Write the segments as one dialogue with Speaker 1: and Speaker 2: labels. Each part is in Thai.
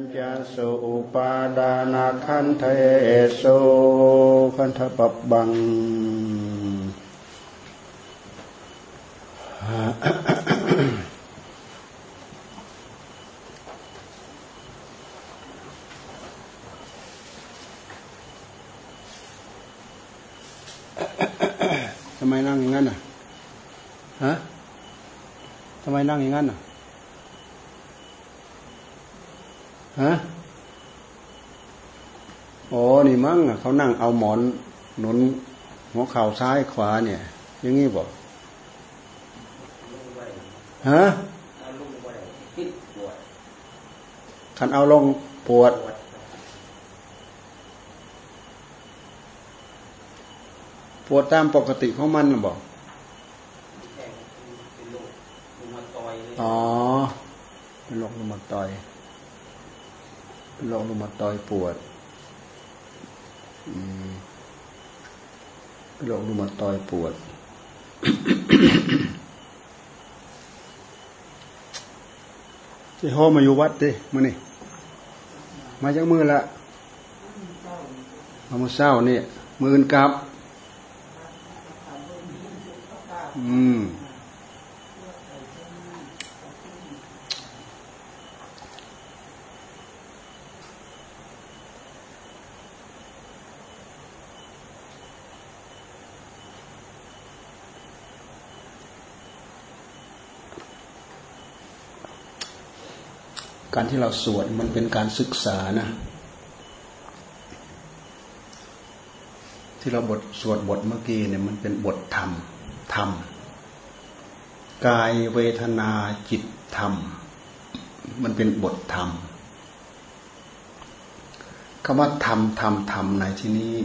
Speaker 1: ญจสุอุปาดานาคันเทสุคันทปบังทำไมนั่งอย่างนั้นอะฮะทำไมนั่งอย่างนั้นอะ ฮะโอ้นี่มั้งเขานั่งเอาหมอนหนุนหัวเข่าซ้ายขวาเนี่ยย่างงี้บอกฮะคันเอาลงปวด ปวดตามปกติของมันบอกอ๋อเป็นโรครุมตอย เป็นโรครุมาตอยปวดเป็นโรครุมาตอยปวด ที่โฮมาอยู่วัดดิมานี่มาจากมือละมาเมื่อเช้าเนี่ยมือนกับ อืม การที่เราสวดมันเป็นการศึกษานะ ที่เราบทสวดบทเมื่อกี้เนี่ยมันเป็นบทธรรมธรรมกายเวทนาจิตธรรม มันเป็นบทธรรมคำว่าธรรมธรรมธรรมในที่นี้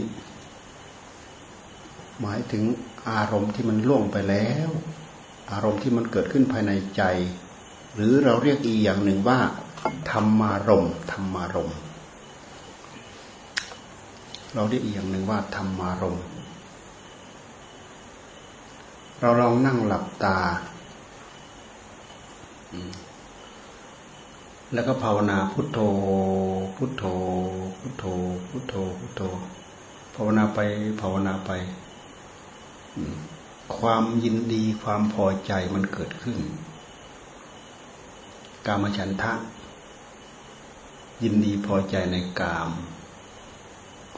Speaker 1: หมายถึงอารมณ์ที่มันล่วงไปแล้ว อารมณ์ที่มันเกิดขึ้นภายในใจ หรือเราเรียกอีกอย่างหนึ่งว่า ธรรมารมธรรมารมเราเรียกอีกอย่างหนึ่งว่าธรรมารมเราลองนั่งหลับตา แล้วก็ภาวนาพุทโธ พุทโธ พุทโธ พุทโธ พุทโธ ภาวนาไป ภาวนาไป ความยินดีความพอใจมันเกิดขึ้น กามฉันทะ ยินดีพอใจในกาม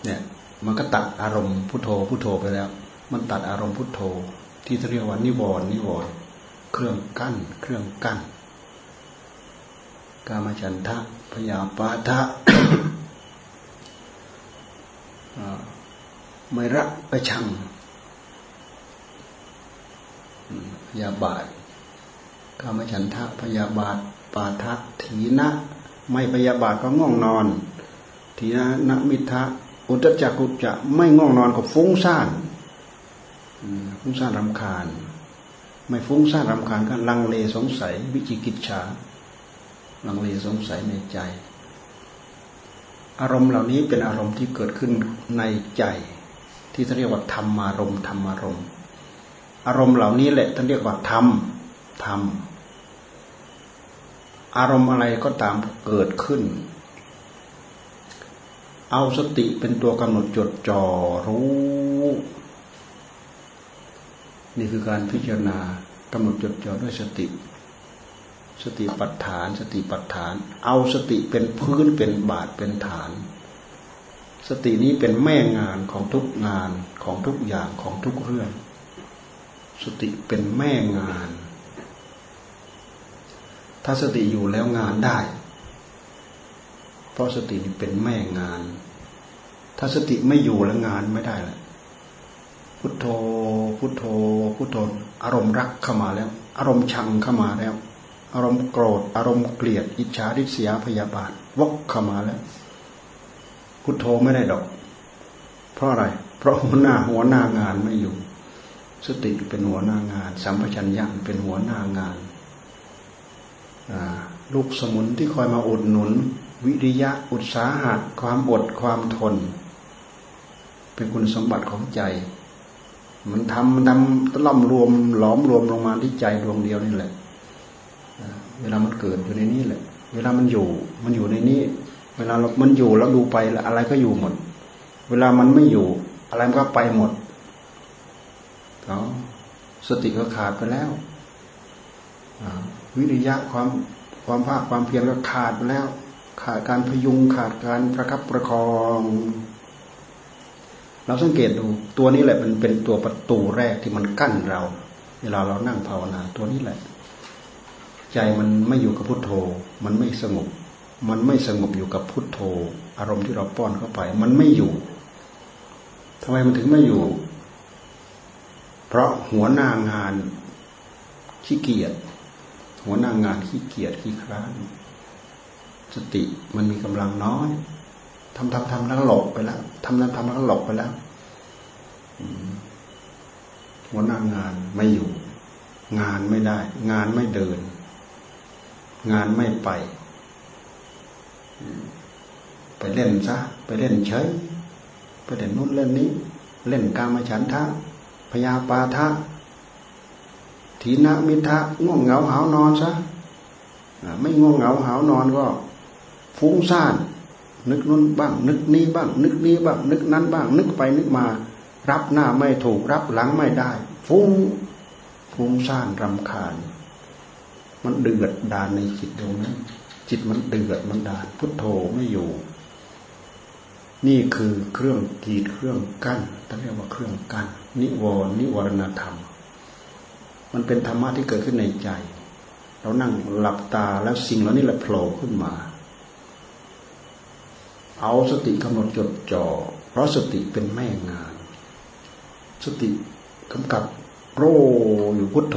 Speaker 1: เนี่ยมันก็ตัดอารมณ์พุทโธพุทโธไปแล้ว มันตัดอารมณ์พุทโธ ที่เรียกว่านิวรณ์นิวรณ์เครื่องกั้น เครื่องกั้น กามฉันทะพยาปาทะไม่รักไปชังพยาบาทกามฉันทะพยาบาท ปาทะถีนะ ไม่พยาบาทก็ง่วงนอน ทีนะนมิทะอุตจักกุจะไม่ง่วงนอนก็ฟุ้งซ่านฟุ้งซ่านรำคาญ ไม่ฟุ้งซ่านรำคาญก็ลังเลสงสัย วิจิกิจฉาลังเลสงสัยในใจ อารมณ์เหล่านี้เป็นอารมณ์ที่เกิดขึ้นในใจ ที่เรียกว่าธรรมารมณ์ธรรมารมณ์ อารมณ์เหล่านี้แหละท่านเรียกว่าธรรมธรรม อารมณ์อะไรก็ตามเกิดขึ้น เอาสติเป็นตัวกำหนดจดจ่อรู้ นี่คือการพิจารณากำหนดจดจ่อด้วยสติ สติปัฏฐาน สติปัฏฐาน เอาสติเป็นพื้นเป็นบาทเป็นฐาน สตินี้เป็นแม่งานของทุกงานของทุกอย่างของทุกเรื่อง สติเป็นแม่งาน ถ้าสติอยู่แล้วงานได้ เพราะสติเป็นแม่งาน ถ้าสติไม่อยู่แล้วงานไม่ได้ละพุทโธ พุทโธ พุทโธ อารมณ์รักเข้ามาแล้ว อารมณ์ชังเข้ามาแล้ว อารมณ์โกรธ อารมณ์เกลียด อิจฉาริษยาพยาบาทวกเข้ามาแล้ว พุทโธไม่ได้ดอก เพราะอะไร เพราะหัวหน้าหัวหน้างานไม่อยู่ สติเป็นหัวหน้างาน สัมปชัญญะเป็นหัวหน้างาน ลูกสมุนที่คอยมาอุดหนุน วิริยะอุตสาหะความอดความทน เป็นคุณสมบัติของใจ มันทำมันทำตล่อมรวมหลอมรวมลงมาที่ใจดวงเดียวนี่แหละเวลามันเกิดอยู่ในนี้แหละ เวลามันอยู่ มันอยู่ในนี้ เวลามันอยู่แล้วดูไปแล้วอะไรก็อยู่หมด เวลามันไม่อยู่ อะไรมันก็ไปหมดเขาสติก็ขาดไปแล้ว วิริยะความความภาคความเพียรก็ขาดแล้ว ขาดการพยุงขาดการประคับประคอง เราสังเกตดู ตัวนี้แหละมันเป็นตัวประตูแรกที่มันกั้นเรา เวลาเรานั่งภาวนาตัวนี้แหละ ใจมันไม่อยู่กับพุทโธ มันไม่สงบ มันไม่สงบอยู่กับพุทโธ อารมณ์ที่เราป้อนเข้าไป มันไม่อยู่ ทำไมมันถึงไม่อยู่ เพราะหัวหน้างานขี้เกียจ หัวหน้างานขี้เกียจขี้คร้านสติมันมีกำลังน้อยทำทำทำแล้วหลบไปแล้วทำทำทำแล้วหลบไปแล้วหัวหน้างานไม่อยู่ งานไม่ได้ งานไม่เดิน งานไม่ไป ไปเล่นซะไปเล่นเฉยไปเล่นนู้นเล่นนี้ เล่นกามฉันทะพยาปาทะ ทีนะมิทะง่วงเหงาหานอนซะไม่ง่วงเหงาหานอนก็ ฟุ้งซ่าน นึกนู้นบ้าง นึกนี้บ้าง นึกนี้บ้าง นึกนั้นบ้าง นึกไปนึกมา รับหน้าไม่ถูกรับหลังไม่ได้ ฟุ้งฟุ้งซ่านรำคาญ มันเดือดดานในจิตดวงนั้นจิตมันเดือดมันดานพุทโธไม่อยู่ นี่คือเครื่องกีดเครื่องกั้นท่านเรียกว่าเครื่องกั้นนิวรนิวรณธรรม มันเป็นธรรมะที่เกิดขึ้นในใจ เรานั่งหลับตาแล้วสิ่งเหล่านี้แหละโผล่ขึ้นมา เอาสติกำหนดจดจ่อเพราะสติเป็นแม่งาน สติกำกับโรอยู่พุทโธ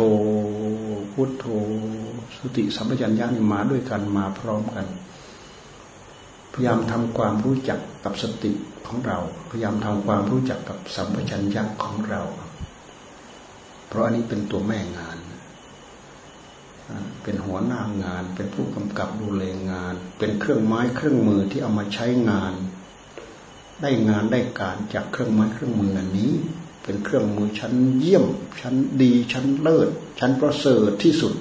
Speaker 1: พุทโธ สติสัมปชัญญะนี่มาด้วยกันมาพร้อมกัน พยายามทำความรู้จักกับสติของเรา พยายามทำความรู้จักกับสัมปชัญญะของเรา เพราะอันนี้เป็นตัวแม่งาน เป็นหัวหน้างาน เป็นผู้กำกับดูแลงาน เป็นเครื่องไม้เครื่องมือที่เอามาใช้งาน ได้งานได้การจากเครื่องไม้เครื่องมืออันนี้ เป็นเครื่องมือชั้นเยี่ยม ชั้นดีชั้นเลิศ ชั้นประเสริฐที่สุด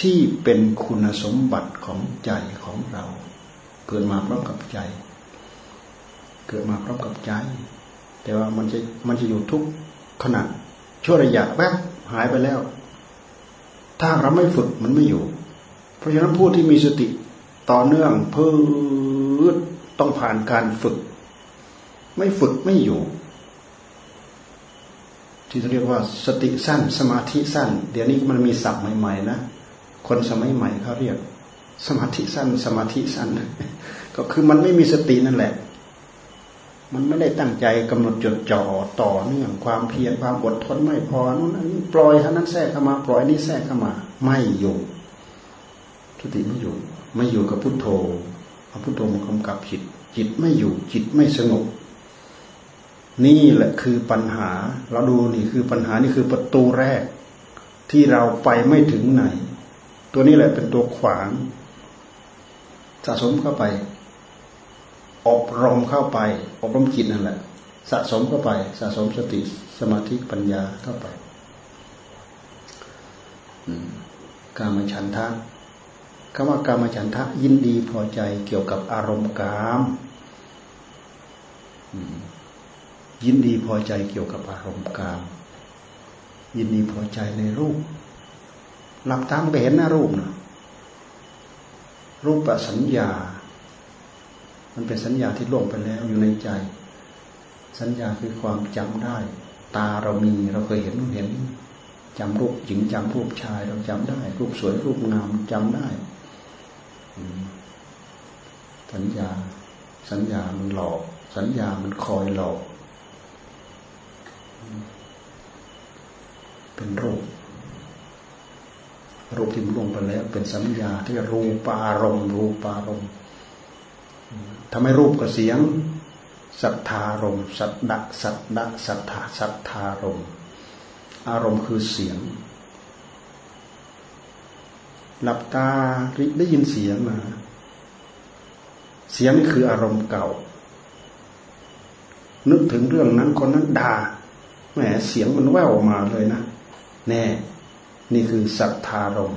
Speaker 1: ที่เป็นคุณสมบัติของใจของเรา เกิดมาพร้อมกับใจ เกิดมาพร้อมกับใจ แต่ว่ามันจะมันจะอยู่ทุกขณะ ชั่วระยะแป๊บหายไปแล้ว ถ้าเราไม่ฝึกมันไม่อยู่ เพราะฉะนั้นผู้ที่มีสติต่อเนื่องเพื่อต้องผ่านการฝึก ไม่ฝึกไม่อยู่ ที่เรียกว่าสติสั้นสมาธิสั้น เดี๋ยวนี้มันมีศัพท์ใหม่ๆนะคนสมัยใหม่เขาเรียก สมาธิสั้น สมาธิสั้นก็คือมันไม่มีสตินั่นแหละ มันไม่ได้ตั้งใจกำหนดจดจ่อต่อเนื่องความเพียรความอดทนไม่พอนู่นนี่ปล่อยท่านั้นแทรกเข้ามา ปล่อยนี่แทรกเข้ามา ไม่อยู่ทุติไม่อยู่ ไม่อยู่กับพุทโธเอาพุทโธมากำกับจิต จิตไม่อยู่ จิตไม่สงบ นี่แหละคือปัญหา เราดูนี่คือปัญหานี่คือประตูแรก ที่เราไปไม่ถึงไหน ตัวนี้แหละเป็นตัวขวางสะสมเข้าไป อบรมเข้าไป อบรมจิตนั่นแหละสะสมเข้าไป สะสมสติสมาธิปัญญาเข้าไปการมฉันทะคำว่าการมฉันทะยินดีพอใจเกี่ยวกับอารมณ์กามยินดีพอใจเกี่ยวกับอารมณ์กาม ยินดีพอใจในรูป หลับตาไปเห็นหน้ารูปนะรูปสัญญา มันเป็นสัญญาที่ล่วงไปแล้วอยู่ในใจ สัญญาคือความจำได้ ตาเรามีเราเคยเห็นเห็นจำรูปหญิงจำรูปชายเราจำได้ รูปสวยรูปงามจำได้ สัญญา สัญญามันหลอก สัญญามันคอยหลอก เป็นรูป รูปที่มันลงไปแล้ว เป็นสัญญาที่รูปารมณ์รูปารมณ์ ทำให้รูปกับเสียงสัทธารมสัตดะสัตดะสัทธาสัทธารมอารมณ์คือเสียง หลับตาได้ยินเสียงมา เสียงนี่คืออารมณ์เก่า นึกถึงเรื่องนั้นคนนั้นด่าแหมเสียงมันแว่วมาเลยนะ แน่ นี่คือสัทธารม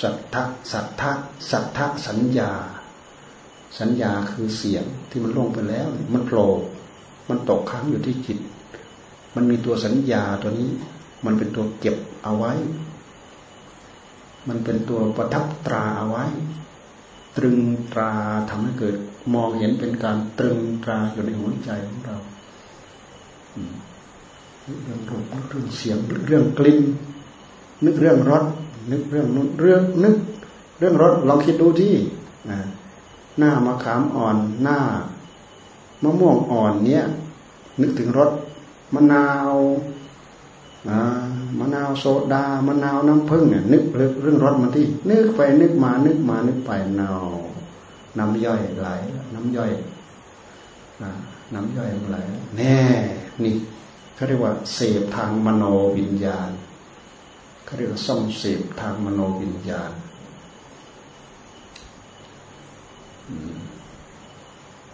Speaker 1: สัทธะสัทธะสัทธะสัญญา สัญญาคือเสียงที่มันล่วงไปแล้ว มันโผล่มันตกค้างอยู่ที่จิต มันมีตัวสัญญาตัวนี้ มันเป็นตัวเก็บเอาไว้ มันเป็นตัวประทับตราเอาไว้ ตรึงตราทำให้เกิด มองเห็นเป็นการตรึงตราอยู่ในหัวใจของเราเรื่องรูปเรื่องเสียงเรื่องกลิ่นนึกเรื่องรสนึกเรื่องนู้นเรื่องนึก เรื่องรสลองคิดดูที่ หน้ามะขามอ่อนหน้ามะม่วงอ่อนเนี้ยนึกถึงรสมะนาวมะนาวโซดามะนาวน้ำผึ้งเนี่ยนึกเรื่องรสมันที่ นึกไปนึกมานึกมานึกไปนาวน้ำย่อยไหล น้ำย่อยน้ำย่อยไหลแน่นี่เขาเรียกว่าเสพทางมโนวิญญาณเขาเรียกว่าส่องเสพทางมโนวิญญาณ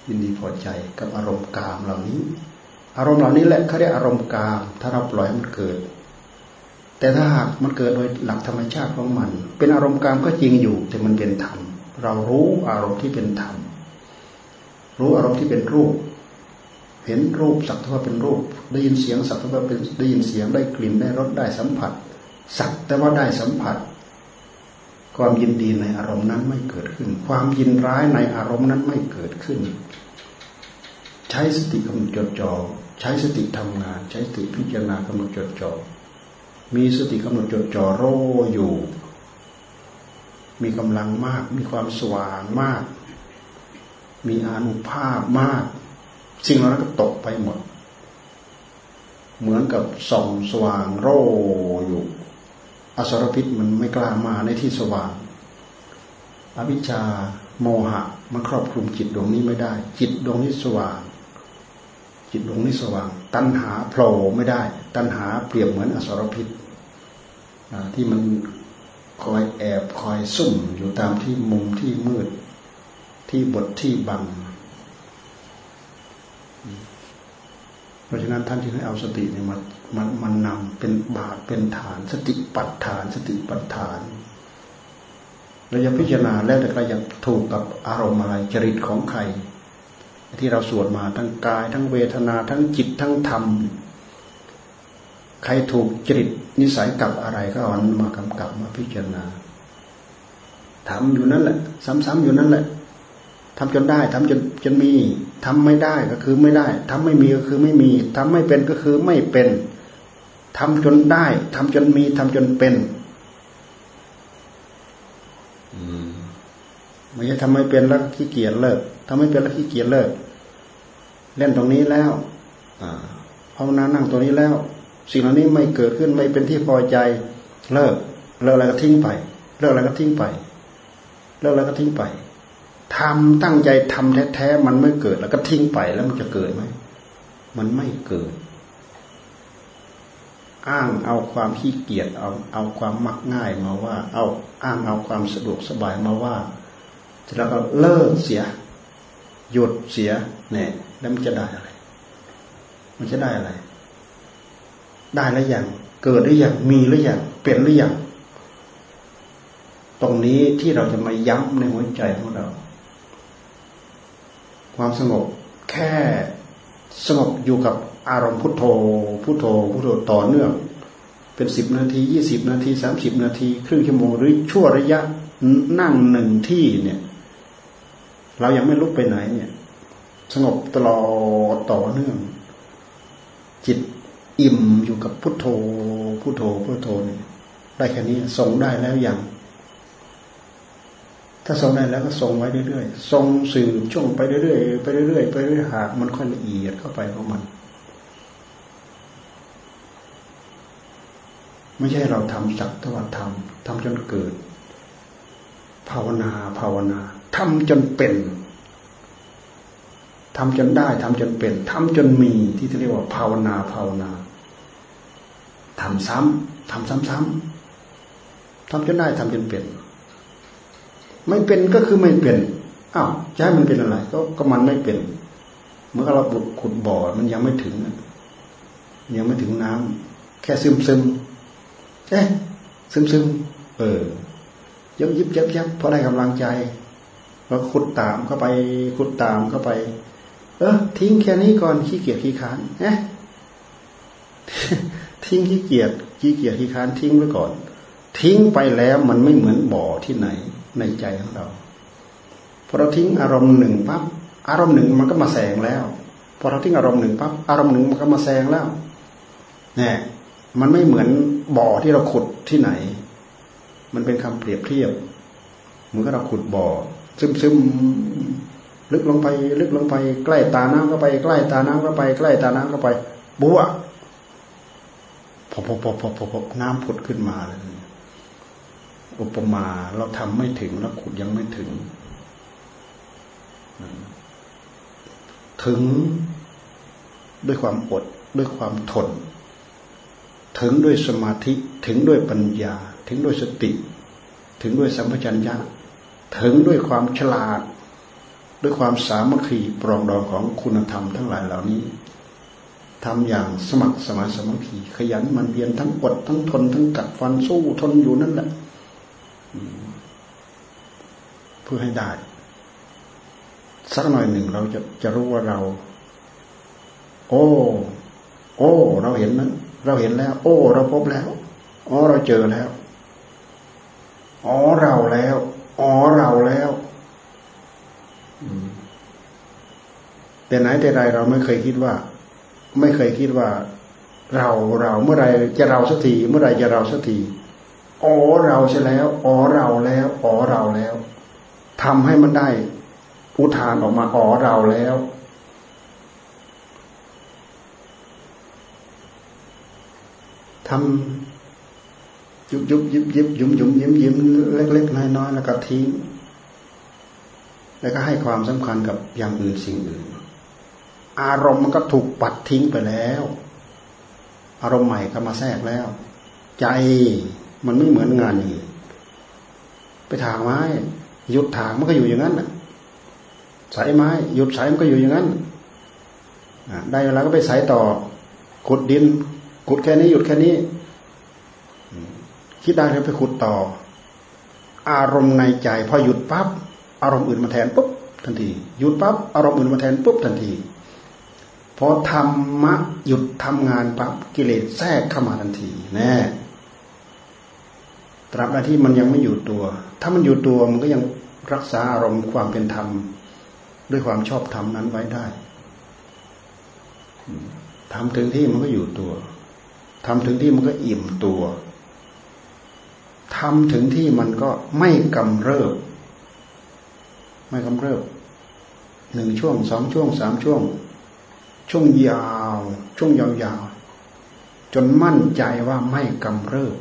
Speaker 1: ยินดีพอใจกับอารมณ์กามเหล่านี้ อารมณ์เหล่านี้แหละเขาเรียกอารมณ์กาม ถ้าเราปล่อยมันเกิด แต่ถ้าหากมันเกิดโดยหลักธรรมชาติของมัน เป็นอารมณ์กามก็จริงอยู่ แต่มันเป็นธรรม เรารู้อารมณ์ที่เป็นธรรม รู้อารมณ์ที่เป็นรูป เห็นรูปสักเท่าเป็นรูป ได้ยินเสียงสักเท่าเป็นได้ยินเสียงได้กลิ่นได้รสได้สัมผัส สักแต่ว่าได้สัมผัส ความยินดีในอารมณ์นั้นไม่เกิดขึ้น ความยินร้ายในอารมณ์นั้นไม่เกิดขึ้น ใช้สติกำหนดจดจ่อใช้สติทำงาน ใช้สติพิจารณากำหนดจดจ่อมีสติกำหนดจดจ่อโรอยู่ มีกำลังมาก มีความสว่างมาก มีอนุภาพมาก สิ่งเหล่านั้นก็ตกไปหมด เหมือนกับส่องสว่างโรอยู่ อสรพิษมันไม่กล้ามาในที่สว่างอวิชชาโมหะมันครอบคลุมจิตดวงนี้ไม่ได้ จิตดวงนี้สว่าง จิตดวงนี้สว่าง ตัณหาโผล่ไม่ได้ ตัณหาเปรียบเหมือนอสรพิษที่มันคอยแอบคอยซุ่มอยู่ตามที่มุมที่มืดที่บทที่บัง ราะฉะนั้นท่านจึงให้เอาสติเนี่ยมามันมันนำเป็นบาทเป็นฐาน สติปัฏฐาน สติปัฏฐานเราจะพิจารณาแล้วแต่เราจะถูกกับอารมณ์อะไรจริตของใคร ที่เราสวดมาทั้งกาย ทั้งเวทนา ทั้งจิตทั้งธรรม ใครถูกจริตนิสัยกับอะไรก็เอามันมากำกับมาพิจารณาทำอยู่นั่นแหละ ซ้ำๆอยู่นั่นแหละทำจนได้ทำจนจนมี ทำไม่ได้ก็คือไม่ได้ทำไม่มีก็คือไม่มีทำไม่เป็นก็คือไม่เป็นทำจนได้ทำจนมีทำจนเป็นไม่ใช่ทำไม่เป็นแล้วขี้เกียจเลิกทำไม่เป็นแล้วขี้เกียจเลิก เล่นตรงนี้แล้วภาวนานั่งตรงนี้แล้ว สิ่งเหล่านี้ไม่เกิดขึ้นไม่เป็นที่พอใจ เลิก เลิกอะไรก็ทิ้งไป เลิกอะไรก็ทิ้งไป เลิกอะไรก็ทิ้งไป ทำตั้งใจทำแท้ๆมันไม่เกิด แล้วก็ทิ้งไปแล้วมันจะเกิดไหมมันไม่เกิด อ้างเอาความขี้เกียจเอาเอาความมักง่ายมาว่า เอาอ้างเอาความสะดวกสบายมาว่าแล้วก็เลิกเสีย หยุดเสียเนี่ยแล้วมันจะได้อะไร มันจะได้อะไร ได้แล้วอย่างเกิดหรือยังมีหรือยังเป็นหรือยังตรงนี้ที่เราจะมาย้ำในหัวใจของเรา ความสงบแค่สงบอยู่กับอารมณ์พุทโธ พุทโธ พุทโธต่อเนื่อง เป็นสิบนาทียี่สิบนาทีสามสิบนาที ครึ่งชั่วโมงหรือชั่วระยะนั่งหนึ่งที่เนี่ย เรายังไม่ลุกไปไหนเนี่ย สงบตลอดต่อเนื่อง จิตอิ่มอยู่กับพุทโธ พุทโธ พุทโธเนี่ยได้แค่นี้ส่งได้แล้วอย่าง ถ้าทรงได้แล้วก็ทรงไว้เรื่อยๆ ทรงสื่อช่วงไปเรื่อยๆ ไปเรื่อยๆ ไปเรื่อยๆ หากมันค่อยละเอียดเข้าไปของมัน ไม่ใช่เราทำสักทว่าทำทำจนเกิด ภาวนาภาวนาทำจนเป็นทำจนได้ทำจนเป็นทำจนมีที่เรียกว่าภาวนาภาวนาทำซ้ำทำซ้ำๆทำจนได้ทำจนเป็น ไม่เป็นก็คือไม่เป็นอ้าวจะให้มันเป็นอะไร ก็ก็มันไม่เป็น เมื่อเราบดขุดบ่อมันยังไม่ถึงยังไม่ถึงน้ำแค่ซึมซึมเอ๊ะซึมซึมเออยับยิบยับยับพอได้กำลังใจเราขุดตามเข้าไปขุดตามเข้าไป เออทิ้งแค่นี้ก่อนขี้เกียจขี้ค้านเนะทิ้งขี้เกียจขี้เกียจขี้ค้านทิ้งไว้ก่อน ทิ้งไปแล้วมันไม่เหมือนบ่อที่ไหน ในใจของเราพอเราทิ้งอารมณ์หนึ่งปั๊บอารมณ์หนึ่งมันก็มาแสงแล้วพอเราทิ้งอารมณ์หนึ่งปั๊บอารมณ์หนึ่งมันก็มาแสงแล้วเนี่ยมันไม่เหมือนบ่อที่เราขุดที่ไหน มันเป็นคำเปรียบเทียบเหมือนกับเราขุดบ่อ ซึมซึมลึกลงไป ลึกลงไป ใกล้ตาน้ำเข้าไป ใกล้ตาน้ำเข้าไป ใกล้ตาน้ำเข้าไป บัวพอพอพอพอพอน้ำผุดขึ้นมาเลย อุปมาเราทำไม่ถึงแล้วขุดยังไม่ถึง ถึงด้วยความอดด้วยความทน ถึงด้วยสมาธิถึงด้วยปัญญา ถึงด้วยสติ ถึงด้วยสัมปชัญญะถึงด้วยความฉลาด ด้วยความสามัคคีปรองดองของคุณธรรมทั้งหลายเหล่านี้ทำอย่างสมัครสมาสมัคคีขยันมันเพียรทั้งอดทั้งทนทั้งกัดฟันสู้ทนอยู่นั่นแหละ เพื่อให้ได้ สักหน่อยหนึ่งเราจะจะรู้ว่าเรา โอ้ โอ้ เราเห็นนั้นเราเห็นแล้ว โอ้ เราพบแล้วอ๋อเราเจอแล้วอ๋อเราแล้วอ๋อเราแล้วแต่ไหนแต่ใดเราไม่เคยคิดว่า ไม่เคยคิดว่า เราเราเมื่อไรจะเราสักทีเมื่อไรจะเราสักที อ๋อเราใช่แล้วอ๋อเราแล้วอ๋อเราแล้วทำให้มันได้อุทานออกมาอ๋อเราแล้วทำยุบยุบยิบยิบยุมยุมยิ้มยิ้มเล็ก ๆ น้อยๆแล้วก็ทิ้งแล้วก็ให้ความสำคัญกับอย่างอื่นสิ่งอื่น อารมณ์มันก็ถูกปัดทิ้งไปแล้ว อารมณ์ใหม่ก็มาแทรกแล้ว ใจ มันไม่เหมือนงานอื่นไปถางไม้หยุดถางมันก็อยู่อย่างนั้นสายไม้หยุดสายมันก็อยู่อย่างนั้นได้เวลาก็ไปสายต่อขุดดินขุดแค่นี้หยุดแค่นี้ คิดได้แล้วไปขุดต่อ อารมณ์ในใจ พอหยุดปั๊บอารมณ์อื่นมาแทนปุ๊บทันทีหยุดปั๊บอารมณ์อื่นมาแทนปุ๊บทันทีพอธรรมะหยุดทำงานปั๊บกิเลสแทรกเข้ามาทันทีแน่ ตราบใดที่มันยังไม่อยู่ตัว ถ้ามันอยู่ตัวมันก็ยังรักษาอารมณ์ความเป็นธรรม ด้วยความชอบธรรมนั้นไว้ได้ทำถึงที่มันก็อยู่ตัวทำถึงที่มันก็อิ่มตัวทำถึงที่มันก็ไม่กำเริบ ไม่กำเริบหนึ่งช่วงสองช่วงสามช่วง ช่วงยาว ช่วงยาวๆจนมั่นใจว่าไม่กำเริบ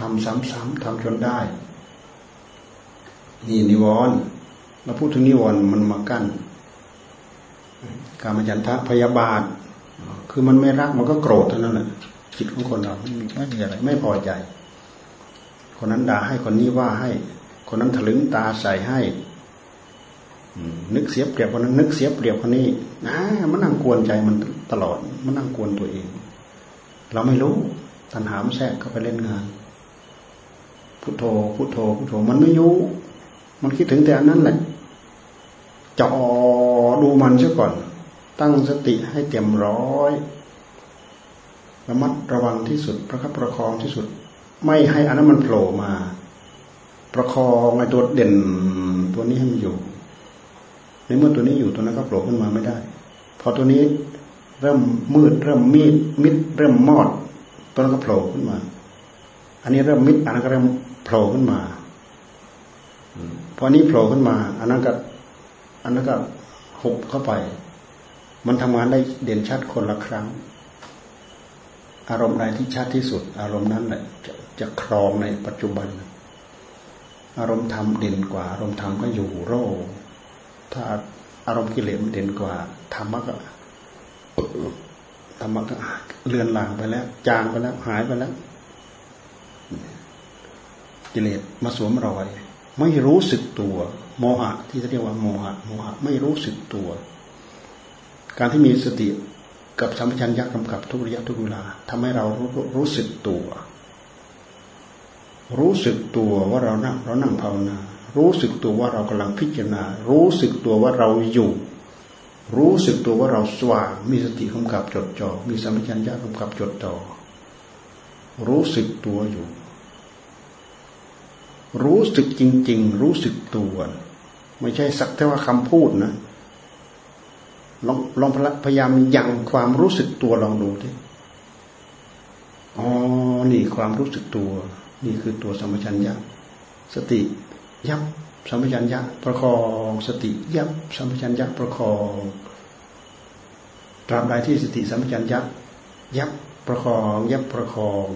Speaker 1: ทำซ้ำๆทำจนได้ นี่นิวรณ์เราพูดถึงนิวรณ์มันมากั้นการมจันทะพยาบาท คือมันไม่รักมันก็โกรธเท่านั้นแหละจิตของคนเราไม่มีไม่มีอะไร ไม่พอใจ คนนั้นด่าให้คนนี้ว่าให้ คนนั้นถลึงตาใส่ให้นึกเสียเปรียบคนนั้น นึกเสียเปรียบคนนี้นะมันนั่งกวนใจมันตลอด มันนั่งกวนตัวเอง เราไม่รู้ ตัณหามแทรกเข้าไปเล่นงาน พุทโธพุทโธพุทโธมันไม่ยุมันคิดถึงแต่อันนั้นแหละจะอดูมันซะก่อน ตั้งสติให้เต็มร้อยระมัดระวังที่สุดประคับประคองที่สุด ไม่ให้อันนั้นมันโผล่มา ประคองไอ้ตัวเด่นตัวนี้ให้มันอยู่ในเมื่อตัวนี้อยู่ตัวนั้นก็โผล่ขึ้นมาไม่ได้ พอตัวนี้เริ่มมืดเริ่มมีดมิดเริ่มมอดตัวนั้นก็โผล่ขึ้นมา อันนี้เริ่มมิดอันนั้นก็เริ่ม โผล่ขึ้นมาพอนี้โผล่ขึ้นมา อันนั้นก็อันนั้นก็หกเข้าไป มันทำงานได้เด่นชัดคนละครั้ง อารมณ์ใดที่ชัดที่สุด อารมณ์นั้นแหละจะจะครองในปัจจุบัน อารมณ์ธรรมเด่นกว่า อารมณ์ธรรมก็อยู่โรถ้าอารมณ์กิเลสมันเด่นกว่าธรรมะก็ธรรมะก็เลือนหลางไปแล้ว จางไปแล้ว หายไปแล้ว กิเลสมาสวมรอย ไม่รู้สึกตัว โมหะ ที่เรียกว่าโมหะโมหะไม่รู้สึกตัว การที่มีสติกับสัมปชัญญะกำกับทุกระยะทุกเวลาทำให้เรารู้รู้สึกตัว รู้สึกตัวว่าเรานั่งเรานั่งภาวนา รู้สึกตัวว่าเรากำลังพิจารณา รู้สึกตัวว่าเราอยู่ รู้สึกตัวว่าเราสว่างมีสติกำกับจดจ่อมีสัมผัสัญญากำกับจดจ่อรู้สึกตัวอยู่ รู้สึกจริง ๆ รู้สึกตัว ไม่ใช่สักแต่ว่าคำพูดนะลองลองพยายามยังความรู้สึกตัวลองดูดิอ๋อ นี่ความรู้สึกตัว นี่คือตัวสัมปชัญญะสติยับสัมปชัญญะประคอง สติยับสัมปชัญญะประคองตราบใดที่สติสัมปชัญญะยับประคอง ยับประคอง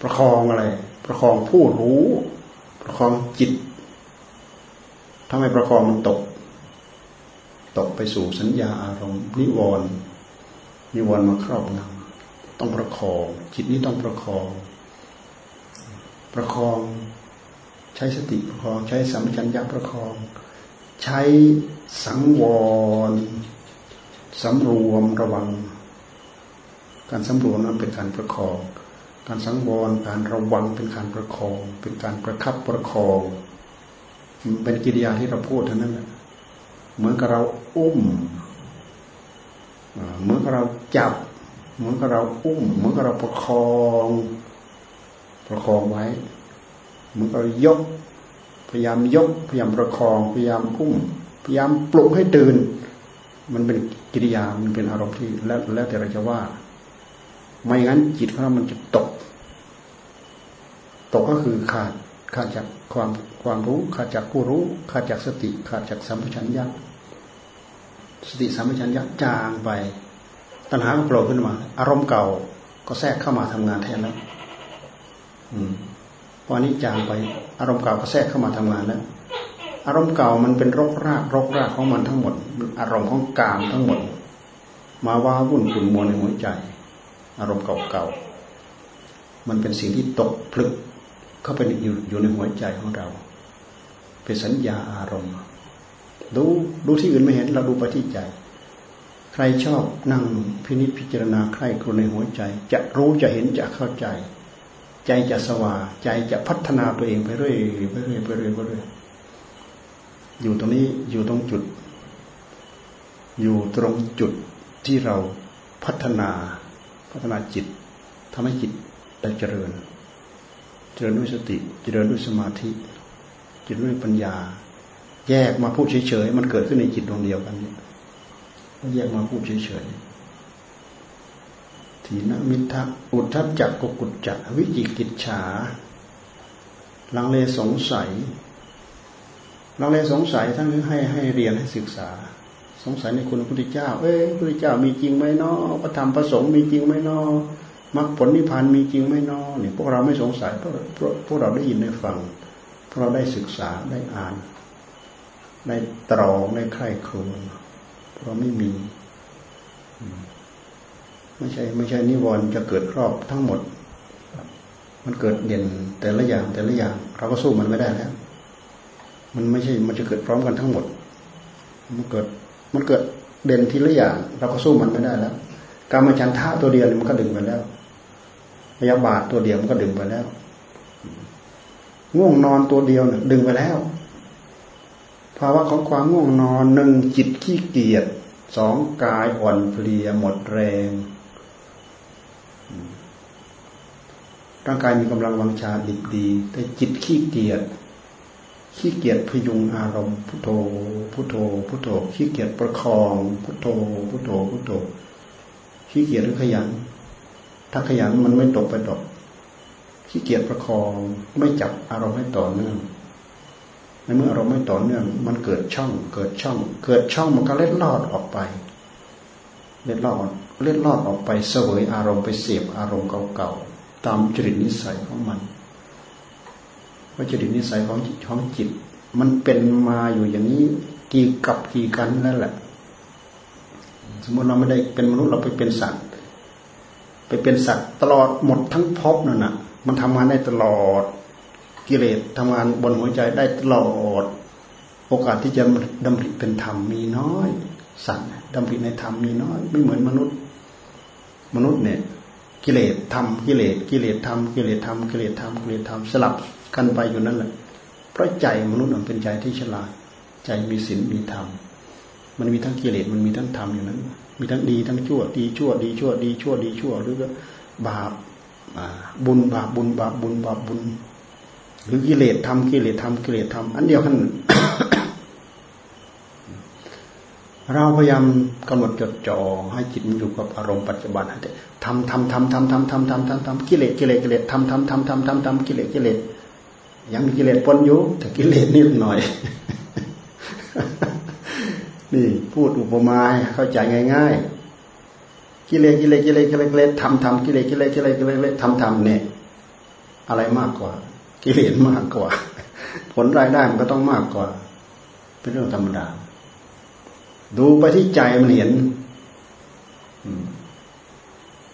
Speaker 1: ประคองอะไร ประคองผู้รู้ ประคองจิตถ้าไม่ประคองมันตก ตกไปสู่สัญญาอารมณ์นิวรณ์นิวรณ์มาครอบงำต้องประคอง จิตนี้ต้องประคอง ประคอง ใช้สติประคอง ใช้สัมผััญญาประคอง ใช้สังวรสำรวมระวัง การสำรวมนั้นเป็นการประคอง การสังวรการระวังเป็นการประคอง เป็นการประคับประคอง เป็นกิริยาที่เราพูดเท่านั้นแหละเหมือนกับเราอุ้มเหมือนกับเราจับ เหมือนกับเราอุ้ม เหมือนกับเราประคอง ประคองไว้ เหมันก็ยก พยายามยก พยายามประคอง พยายามพุ่งพยายามปลุกให้ตื่น มันเป็นกิริยา มันเป็นอารมณ์ที่แล้วแล้วแต่เราจะว่า ไม่งั้นจิตของเรามันจะตก ตกก็คือขาดขาดจากความความรู้ ขาดจากผู้รู้ ขาดจากสติ ขาดจากสัมปชัญญะสติสัมปชัญญะจางไป ตัณหาโผล่ขึ้นมา อารมณ์เก่าก็แทรกเข้ามาทำงานแทนแล้วพอนี้จางไป อารมณ์เก่าก็แทรกเข้ามาทำงานแล้วอารมณ์เก่ามันเป็นรกรากรกรากของมันทั้งหมด อารมณ์ของกามทั้งหมด มาว่าวุ่นขุ่นมัวในหัวใจ อารมณ์เก่าๆ มันเป็นสิ่งที่ตกพลึกเข้าไปอยู่อยู่ในหัวใจของเรา เป็นสัญญาอารมณ์ ดูดูที่อื่นไม่เห็นเราดูไปที่ใจ ใครชอบนั่งพินิจพิจารณาใครครในหัวใจ จะรู้จะเห็นจะเข้าใจ ใจจะสว่างใจจะพัฒนาตัวเองไปเรื่อยไปเรื่อยไปเรื่อยไปเรื่อยอยู่ตรงนี้อยู่ตรงจุด อยู่ตรงจุดที่เราพัฒนา พัฒนาจิตทำให้จิตได้เจริญ เจริญด้วยสติ เจริญด้วยสมาธิ เจริญด้วยปัญญา แยกมาพูดเฉยๆมันเกิดขึ้นในจิตดวงเดียวกันเนี่ยแยกมาพูดเฉยๆถีนมิทะอุทัจักกุกุจจะวิจิกิจฉาลังเลสงสัยลังเลสงสัยท่านให้ให้เรียนให้ศึกษา สงสัยในคุณพระพุทธเจ้า เอ้ยพระพุทธเจ้ามีจริงไหมเนาะพระธรรมพระสงฆ์มีจริงไหมเนาะมรรคผลนิพพานมีจริงไหมเนาะเนี่ยพวกเราไม่สงสัยเพราะพวกเราได้ยินได้ฟังพวกเราได้ศึกษาได้อ่านได้ตรองได้ใคร่ครวญเราไม่มี ไม่ใช่ ไม่ใช่นิวรณ์จะเกิดครอบทั้งหมด มันเกิดเด่นแต่ละอย่างแต่ละอย่าง เราก็สู้มันไม่ได้แล้ว มันไม่ใช่ มันจะเกิดพร้อมกันทั้งหมด มันเกิด มันเกิดเด่นทีละอย่าง เราก็สู้มันไม่ได้แล้วการมาชันท่าตัวเดียวมันก็ดึงไปแล้วพยาบาทตัวเดียวมันก็ดึงไปแล้ว ง่วงนอนตัวเดียวเนี่ยดึงไปแล้วภาวะของความง่วงนอนหนึ่งจิตขี้เกียจสองกายอ่อนเพลียหมดแรงร่างกายมีกำลังวังชาดิบดี แต่จิตขี้เกียจ ขี้เกียจพยุงอารมณ์พุทโธพุทโธพุทโธขี้เกียจประคองพุทโธพุทโธพุทโธขี้เกียจหรือขยัน ถ้าขยันมันไม่ตกไปดอกขี้เกียจประคองไม่จับอารมณ์ให้ต่อเนื่องในเมื่ออารมณ์ไม่ต่อเนื่องมันเกิดช่อง เกิดช่อง เกิดช่องมันก็เล็ดลอดออกไป เล็ดลอดเล็ดลอดออกไปเสวยอารมณ์ไปเสียบอารมณ์เก่าๆตามจริตนิสัยของมัน ว่าจริตนิสัยของจิตของจิต มันเป็นมาอยู่อย่างนี้กี่กับกี่กันนั่นแหละ สมมติเราไม่ได้เป็นมนุษย์เราไปเป็นสัตว์ ไปเป็นสัตว์ตลอดหมดทั้งภพนั่นน่ะ มันทำงานได้ตลอด กิเลสทำงานบนหัวใจได้ตลอด โอกาสที่จะดำริเป็นธรรมมีน้อย สัตว์ดำริในธรรมมีน้อย ไม่เหมือนมนุษย์ มนุษย์เนี่ย กิเลสทำกิเลสกิเลสทำกิเลสทำกิเลสทำกิเลสทำสลับ กันไปอยู่นั่นแหละ เพราะใจมนุษย์มันเป็นใจที่ฉลาด ใจมีศีลมีธรรม มันมีทั้งกิเลสมันมีทั้งธรรมอยู่นั้น มีทั้งดีทั้งชั่ว ดีชั่ว ดีชั่ว ดีชั่ว ดีชั่ว หรือว่าบาปบุญบาปบุญบาปบุญบาปบุญ หรือกิเลสทำกิเลสทำกิเลสทำอันเดียวกันเราพยายามกำหนดจดจ่อให้จิตมันอยู่กับอารมณ์ปัจจุบันให้ธรรมธรรมธรรมธรรมธรรมธรรมธรรมธรรมธรรมกิเลสกิเลสกิเลสธรรมธรรมธรรมธรรมธรรมธรรมกิเลสกิเลส ยังมีกิเลสปนอยู่แต่กิเลสนิดหน่อย นี่พูดอุปมาเข้าใจง่าย ๆ กิเลสกิเลสกิเลสกิเลสกิเลสธรรมธรรมกิเลสกิเลสกิเลสกิเลสธรรมธรรมเนี่ยอะไรมากกว่า กิเลสมากกว่า ผลรายได้มันก็ต้องมากกว่า เป็นเรื่องธรรมดา ดูไปที่ใจมันเห็น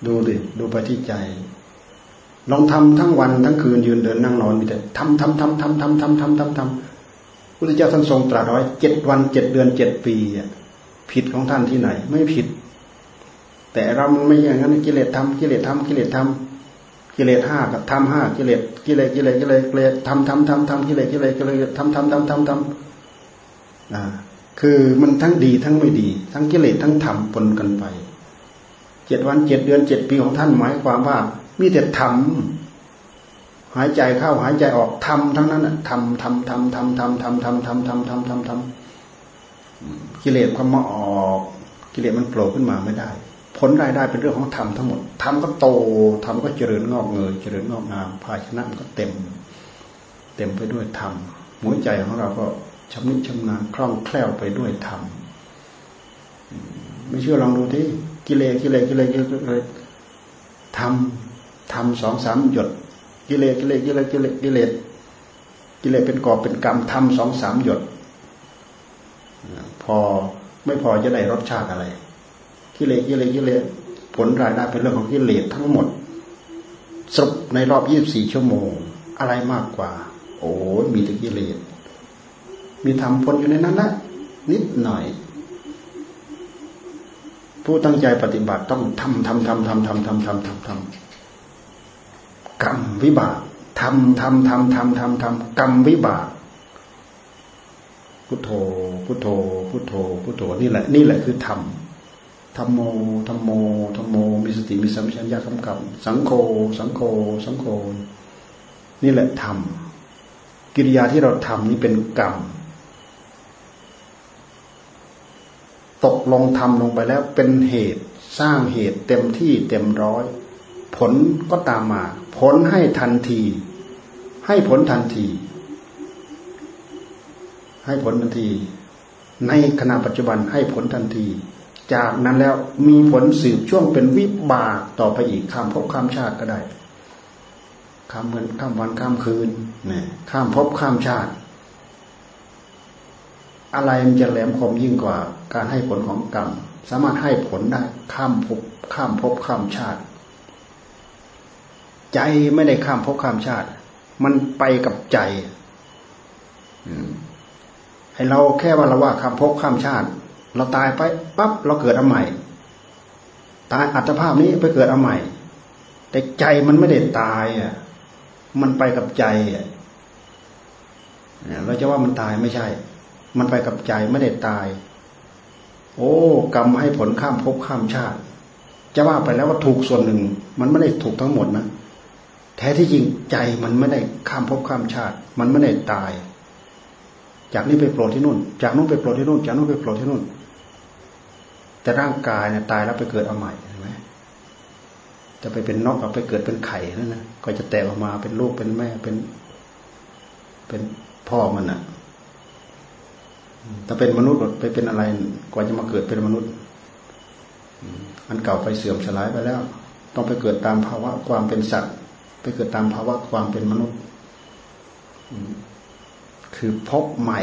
Speaker 1: ดูดิดูไปที่ใจ ลองทำทั้งวันทั้งคืนยืนเดินนั่งนอนมีแต่ธรรมธรรมธรรมธรรมธรรมธรรมธรรมธรรมธรรมพุทธเจ้าท่านทรงตรัสไว้เจ็ดวันเจ็ดเดือนเจ็ดปีผิดของท่านที่ไหน ไม่ผิด แต่เรามันไม่อย่างนั้นกิเลสธรรมกิเลสธรรมกิเลสธรรมกิเลสห้ากับธรรมห้ากิเลสกิเลสกิเลสกิเลสกิเลสธรรมธรรมธรรมธรรมกิเลสกิเลสกิเลสธรรมธรรมธรรมธรรมธำอ่าคือมันทั้งดีทั้งไม่ดี ทั้งกิเลสทั้งธรรมปนกันไปเจ็ดวันเจ็ดเดือนเจ็ดปีของท่านหมายความว่า มีแต่ทำหายใจเข้าหายใจออกทำทั้งนั้นทำทำทำทำทำทำทำทำทำทำทำทำกิเลสความมาออก กิเลสมันโผล่ขึ้นมาไม่ได้ ผลรายได้เป็นเรื่องของธรรมทั้งหมดธรรมก็โตธรรมก็เจริญงอกเงยเจริญงอกงามภาชนะมันก็เต็ม เต็มไปด้วยธรรมหัวใจของเราก็ชำนิชำนาญคล่องแคล่วไปด้วยธรรมไม่เชื่อลองดูที่กิเลสกิเลสกิเลสกิเลสธรรม ธรรมสองสามหยดกิเลสกิเลสกิเลสกิเลสกิเลสกิเลสเป็นกอบเป็นกำธรรมสองสามหยด พอไม่พอจะได้รสชาติอะไร กิเลสกิเลสกิเลสผลรายได้เป็นเรื่องของกิเลสทั้งหมดสรุปในรอบยี่บสี่ชั่วโมง อะไรมากกว่า โอ้มีแต่กิเลสมีธรรมพลอยู่ในนั้นนะนิดหน่อย ผู้ตั้งใจปฏิบัติต้องทำทำทำทำทำทำทำทำทำ กรรมวิบากทำทำทำทำทำทำกรรมวิบากพุทโธพุทโธพุทโธพุทโธนี่แหละ นี่แหละคือธรรมธรรมโมธรรมโมธรรมโม มีสติมีสัมปชัญญะกำกับสังโฆสังโฆสังโฆนี่แหละธรรมกิริยาที่เราทำนี้เป็นกรรมตกลงทำลงไปแล้วเป็นเหตุสร้างเหตุเต็มที่เต็มร้อย ผลก็ตามมา ผลให้ทันที ให้ผลทันที ให้ผลทันที ในขณะปัจจุบันให้ผลทันที จากนั้นแล้วมีผลสืบช่วงเป็นวิบากต่อไปอีกข้ามภพข้ามชาติก็ได้ ข้ามเมือนข้ามวันข้ามคืนเนี่ยข้ามภพข้ามชาติ อะไรมันจะแหลมคมยิ่งกว่า การให้ผลของกรรม สามารถให้ผลได้ข้ามภพข้ามภพข้ามชาติ ใจไม่ได้ข้ามภพข้ามชาติ มันไปกับใจให้เราแค่ว่าเราว่าข้ามภพข้ามชาติ เราตายไปปั๊บเราเกิดอันใหม่ ตายอัตภาพนี้ไปเกิดอันใหม่ แต่ใจมันไม่ได้ตายอะ มันไปกับใจอะเราจะว่ามันตายไม่ใช่ มันไปกับใจไม่ได้ตาย โอ้กรรมให้ผลข้ามภพข้ามชาติ จะว่าไปแล้วว่าถูกส่วนหนึ่ง มันไม่ได้ถูกทั้งหมดนะ ท้ที่จริงใจมันไม่ได้ข้ามภพข้ามชาติ มันไม่ได้ตาย จากนี้ไปโปรดที่นู่น จากนู้นไปโปรดที่นู่น จากนู้นไปโปรดที่นู่น แต่ร่างกายเนี่ยตายแล้วไปเกิดเอาใหม่ใช่ไหมจะไปเป็นนกกับไปเกิดเป็นไข่นั่นนะก็จะแตกออกมาเป็นลูกเป็นแม่เป็น เป็นพ่อมันอะถ้าเป็นมนุษย์ไปเป็นอะไรกว่าจะมาเกิดเป็นมนุษย์อันเก่าไปเสื่อมสลายไปแล้ว ต้องไปเกิดตามภาวะความเป็นสัตว์ ไปเกิดตามภาวะความเป็นมนุษย์ คือพบใหม่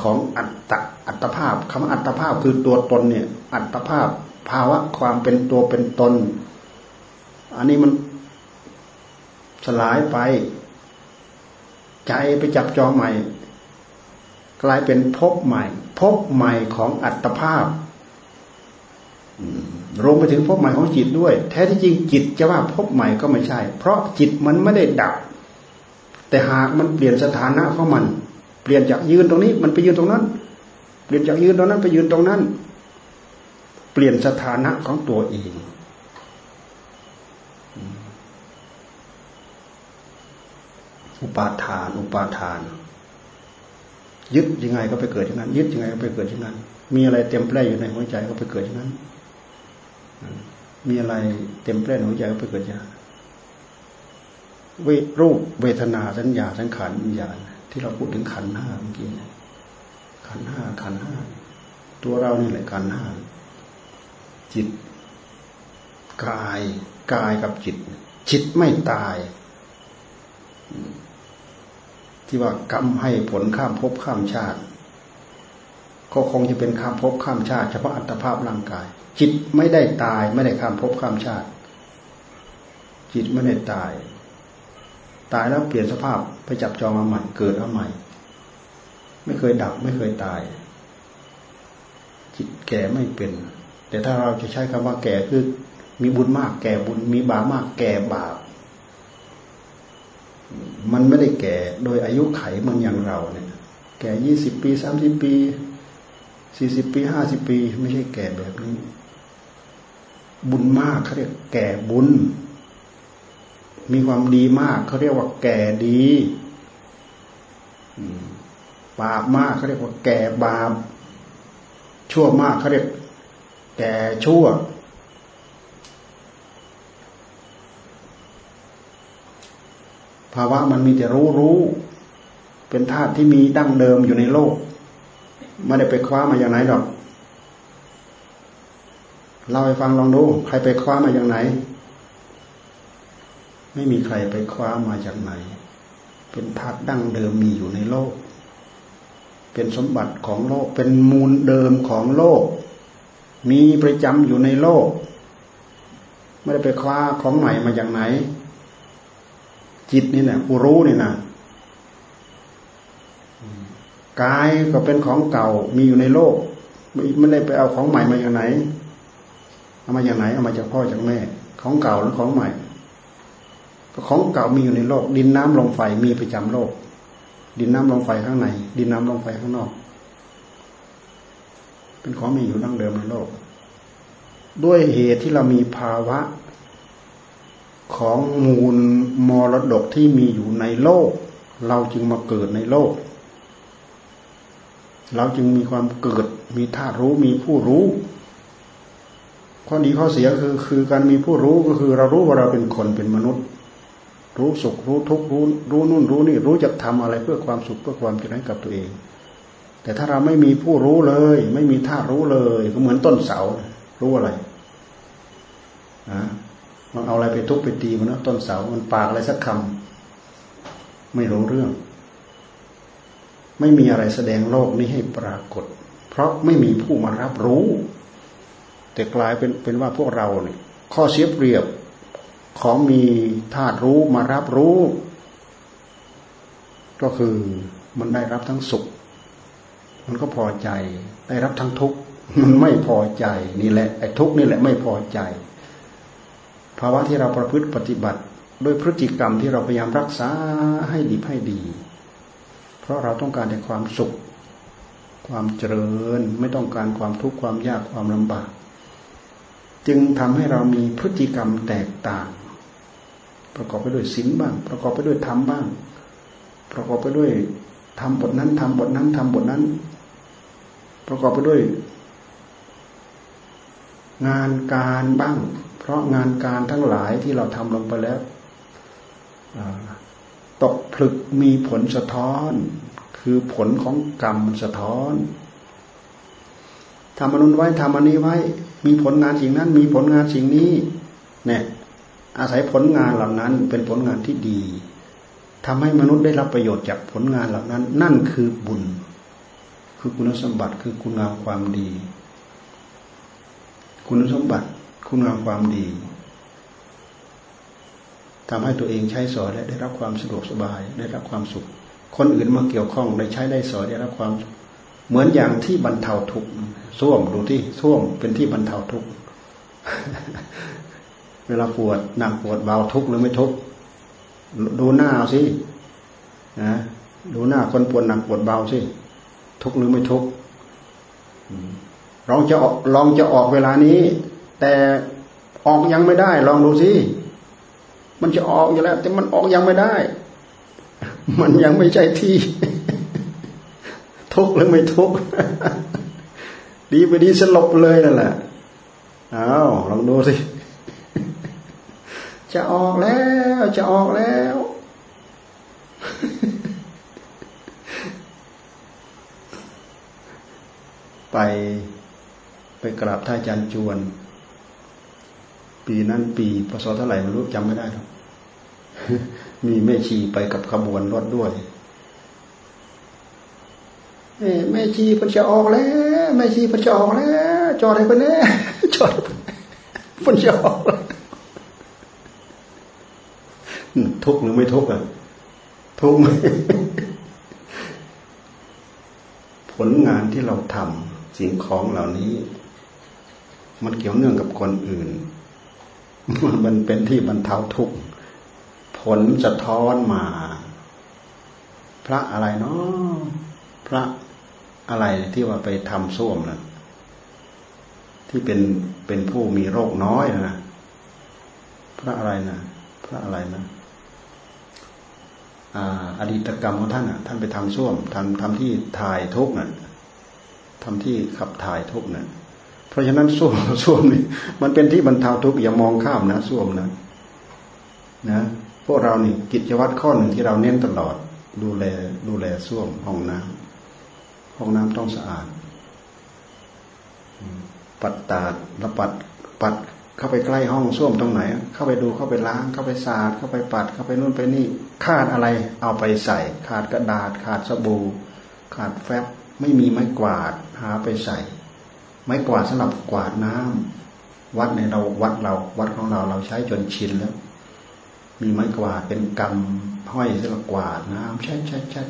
Speaker 1: ของอัตตะอัตภาพคำว่าอัตภาพคือตัวตนเนี่ย อัตภาพ ภาวะความเป็นตัวเป็นตน อันนี้มันสลายไป ใจไปจับจองใหม่ กลายเป็นภพใหม่ภพใหม่ของอัตภาพ รวมไปถึงภพใหม่ของจิตด้วย แท้ที่จริงจิตจะว่าภพใหม่ก็ไม่ใช่ เพราะจิตมันไม่ได้ดับแแต่หากมันเปลี่ยนสถานะของมัน เปลี่ยนจากยืนตรงนี้ มันไปยืนตรงนั้น เปลี่ยนจากยืนตรงนั้นไปยืนตรงนั้น เปลี่ยนสถานะของตัวเองอุปาทาน อุปาทาน ยึดยังไงก็ไปเกิดอย่างนั้น ยึดยังไงก็ไปเกิดอย่างนั้น มีอะไรเต็มแปร่อยู่ในหัวใจก็ไปเกิดอย่างนั้น มีอะไรเต็มแปร่นหัวใจก็ไปเกิดยางนั้นรูปเวทนาสัญญาสังขารวิญญาณที่เราพูดถึงขันห้าเมื่อกี้ขันห้าขันห้าตัวเรานี่แหละขันห้าจิต กายกายกับจิต จิตไม่ตาย ที่ว่ากรรมให้ผลข้ามภพข้ามชาติ ก็คงจะเป็นข้ามภพข้ามชาติ เฉพาะอัตภาพร่างกาย จิตไม่ได้ตายไม่ได้ข้ามภพข้ามชาติ จิตไม่ได้ตาย ตายแล้วเปลี่ยนสภาพไปจับจองมาใหม่เกิดเอาใหม่ ไม่เคยดับไม่เคยตาย จิตแก่ไม่เป็น แต่ถ้าเราจะใช้คำว่าแก่คือมีบุญมากแก่บุญมีบาปมากแก่บาปมันไม่ได้แก่โดยอายุไขมันอย่างเราเนี่ย แก่ยี่สิบปีสามสิบปี สี่สิบปีห้าสิบปี ไม่ใช่แก่แบบนี้ บุญมากเขาเรียกแก่บุญ มีความดีมากเขาเรียกว่าแก่ดีบาปมากเขาเรียกว่าแก่บาปชั่วมากเขาเรียก แก่ชั่ว ภาวะมันมีแต่รู้รู้เป็นธาตุที่มีดั้งเดิมอยู่ในโลก ไม่ได้ไปคว้ามาอย่างไหนหรอกเล่าให้ฟังลองดู ใครไปคว้ามาอย่างไหน ไม่มีใครไปคว้ามาจากไหน เป็นธาตุดั้งเดิมมีอยู่ในโลก เป็นสมบัติของโลก เป็นมูลเดิมของโลก มีประจำอยู่ในโลก ไม่ได้ไปคว้าของใหม่มาจากไหน จิตนี่แหละผู้รู้นี่นะ กายก็เป็นของเก่ามีอยู่ในโลกไม่ได้ไปเอาของใหม่มาจากไหนเอามาจากไหนเอามาจากพ่อจากแม่ ของเก่าหรือของใหม่ของเก่ามีอยู่ในโลก ดินน้ำลมไฟมีประจำโลก ดินน้ำลมไฟข้างใน ดินน้ำลมไฟข้างนอก เป็นของมีอยู่ดั้งเดิมในโลก ด้วยเหตุที่เรามีภาวะ ของมูลมรดกที่มีอยู่ในโลก เราจึงมาเกิดในโลก เราจึงมีความเกิด มีธาตุรู้มีผู้รู้ข้อดีข้อเสียคือคือการมีผู้รู้ก็คือ เรารู้ว่าเราเป็นคนเป็นมนุษย์ รู้สุขรู้ทุกข์รู้รู้นู่นรู้นี่รู้จะทำอะไรเพื่อความสุขเพื่อความเจริญกับตัวเอง แต่ถ้าเราไม่มีผู้รู้เลย ไม่มีธาตุรู้เลย ก็เหมือนต้นเสา รู้อะไรนะมันเอาอะไรไปทุบไปตีมันนะต้นเสามันปากอะไรสักคำไม่รู้เรื่อง ไม่มีอะไรแสดงโลกนี้ให้ปรากฏ เพราะไม่มีผู้มารับรู้ แต่กลายเป็นเป็นว่าพวกเราเนี่ยข้อเสียเปรียบของมีธาตุรู้มารับรู้ ก็คือมันได้รับทั้งสุข มันก็พอใจ ได้รับทั้งทุกข์มันไม่พอใจนี่แหละไอ้ทุกข์นี่แหละไม่พอใจ ภาวะที่เราประพฤติปฏิบัติ ด้วยพฤติกรรมที่เราพยายามรักษาให้ดีให้ดี เพราะเราต้องการแต่ความสุข ความเจริญไม่ต้องการความทุกข์ความยากความลำบาก จึงทำให้เรามีพฤติกรรมแตกต่าง ประกอบไปด้วยศีลบ้าง ประกอบไปด้วยธรรมบ้าง ประกอบไปด้วยทำบทนั้นทำบทนั้นทำบทนั้น ประกอบไปด้วย งานการบ้าง เพราะงานการทั้งหลายที่เราทำลงไปแล้ว ตกผลึกมีผลสะท้อน คือผลของกรรมสะท้อนทำอนุนไว้ทำอันนี้ไว้ มีผลงานสิ่งนั้น มีผลงานสิ่งนี้ เนี่ย อาศัยผลงานเหล่านั้นเป็นผลงานที่ดีทำให้มนุษย์ได้รับประโยชน์จากผลงานเหล่านั้น นั่นคือบุญ คือคุณสมบัติคือคุณงามความดี คุณสมบัติ คุณงามความดี ทำให้ตัวเองใช้สอยและได้รับความสะดวกสบาย ได้รับความสุข คนอื่นมาเกี่ยวข้องได้ใช้ได้สอยได้รับความ เหมือนอย่างที่บรรเทาทุกข์ส้วมดูที่ส้วมเป็นที่บรรเทาทุกข์เวลาปวดหนักปวดเบาทุกข์หรือไม่ทุกข์ดูหน้าเอาสินะดูหน้าคนปวดหนักปวดเบาสิทุกหรือไม่ทุกลองจะออกลองจะออกเวลานี้ แต่ออกยังไม่ได้ ลองดูสิ มันจะออกอยู่แล้ว แต่มันออกยังไม่ได้ มันยังไม่ใช่ที่ ทุกหรือไม่ทุกดีไปดีสลบเลยนั่นแหละอ้าวลองดูสิจะออกแล้ว จะออกแล้ว ไปไปกราบท่านอาจารย์จวน ปีนั้นปีพศเท่าไหร่ไม่รู้จำไม่ได้หรอก มีแม่ชีไปกับขบวนรถด้วยแม่ชีพันจะออกแล้วแม่ชีพันจะออกแล้วจอดให้เพิ่นแน่จอดพันจะออกทุกหรือไม่ทุกอะทุกไหมผลงานที่เราทำสิ่งของเหล่านี้ มันเกี่ยวเนื่องกับคนอื่น มันเป็นที่บรรเทาทุกข์ ผลสะท้อนมา พระอะไรเนาะพระอะไรที่ว่าไปทำส้วมนะที่เป็นเป็นผู้มีโรคน้อยนะพระอะไรนะพระอะไรนะอดีตกรรมของท่านอะ ท่านไปทำส้วมทำทำที่ถ่ายทุกน่ะทำที่ขับถ่ายทุกน่ะ เพราะฉะนั้นส้วมส้วมนี่มันเป็นที่บรรเทาทุกอย่ามองข้ามนะส้วมนะนะ พวกเรานี่กิจวัตรข้อหนึ่งที่เราเน้นตลอด ดูแลดูแลส้วมห้องน้ำห้องน้ำต้องสะอาด ปัดตาดระปัดปัดเข้าไปใกล้ห้องส้วมตรงไหน เข้าไปดูเข้าไปล้าง เข้าไปสาดเข้าไปปัดเข้าไปนู่นไปนี่ขาดอะไรเอาไปใส่ ขาดกระดาษ ขาดสบู่ ขาดแฟบไม่มีไม้กวาดหาไปใส่ ไม้กวาดสำหรับกวาดน้ำวัดในเราวัดเรา วัดของเราเราใช้จนชินแล้ว มีไม้กวาดเป็นกำห้อยสำหรับกวาดน้ำใช่ใช่ใช่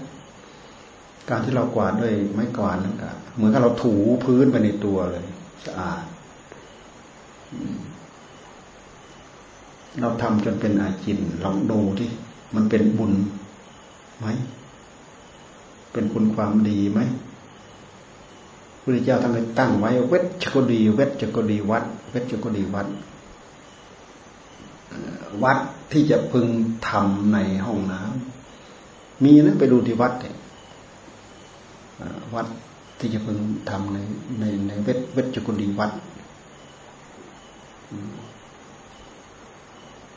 Speaker 1: การที่เรากวาดด้วยไม้กวาดนั่นก็เหมือนกับเราถูพื้นไปในตัวเลยสะอาดเราทำจนเป็นอาจินลองดูที่มันเป็นบุญไหม เป็นคุณความดีไหมพระเจ้าท่านเลยตั้งไว้ เวชจกดี เวชจกดีวัด เวชจกดีวัด วัดที่จะพึงทำในห้องน้ำมีนะไปดูที่วัดเนี่ยวัดที่จะพึงทำในในในเวชเวชจกดีวัด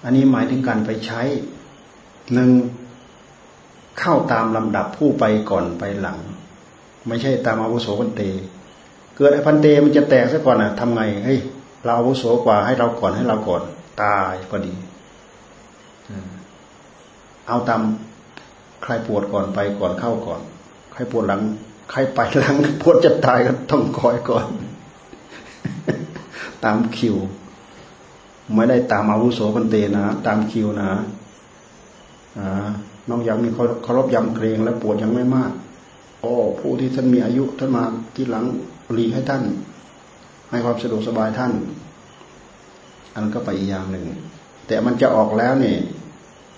Speaker 1: อันนี้หมายถึงการไปใช้หนึ่งเข้าตามลำดับผู้ไปก่อนไปหลัง ไม่ใช่ตามอาวุโสพันเต เกิดไอ้พันเตมันจะแตกซะก่อนอะทำไงเฮ้ยเราอาวุโสกว่าให้เราก่อนให้เราก่อน ตายก็ดี เอาตามใครปวดก่อนไปก่อนเข้าก่อน ใครปวดหลัง ใครไปหลังปวดจะตายก็ต้องคอยก่อน ตามคิว ไม่ได้ตามอาวุโสกันเตนะ ตามคิวนะน้องยังมีเคารพยำเกรงและปวดยังไม่มากโอ้ผู้ที่ท่านมีอายุท่านมาที่หลังหลีให้ท่าน ให้ความสะดวกสบายท่าน อันก็ไปอีกอย่างหนึ่ง แต่มันจะออกแล้วเนี่ย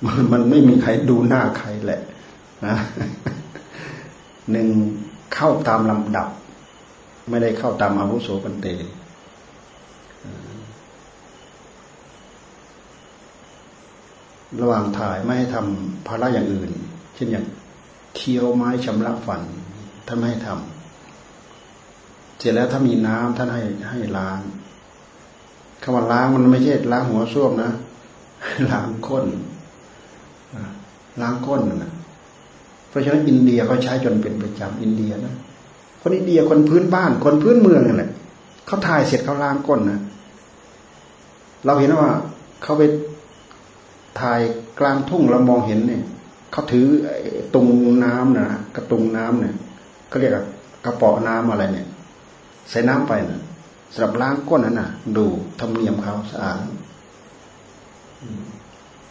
Speaker 1: มันมันไม่มีใครดูหน้าใครแหละนะหนึ่งเข้าตามลำดับ ไม่ได้เข้าตามอาวุโสกันเตระหว่างถ่ายไม่ให้ทำภาระอย่างอื่น เช่นอย่างเคี้ยวไม้ชำระฟันท่านไม่ให้ทำเสร็จแล้วถ้ามีน้ำท่านให้ให้ล้าง คำว่าล้างมันไม่ใช่ล้างหัวส้วมนะล้างก้นล้างก้นนะเพราะฉะนั้นอินเดียเขาใช้จนเป็นประจำอินเดียนะคนอินเดียคนพื้นบ้าน คนพื้นเมืองนั่นแหละเขาถ่ายเสร็จเขาล้างก้นนะเราเห็นว่าเขาไปถ่ายกลางทุ่งเรามองเห็นเนี่ยเขาถือตุงน้ำนะกระตุงน้ำเนี่ยเขาเรียกกระเป๋าน้ำอะไรเนี่ย ใส่น้ำไปนะ สำหรับล้างก้นนั่นน่ะ ดูทำเนียมเขาสะอาด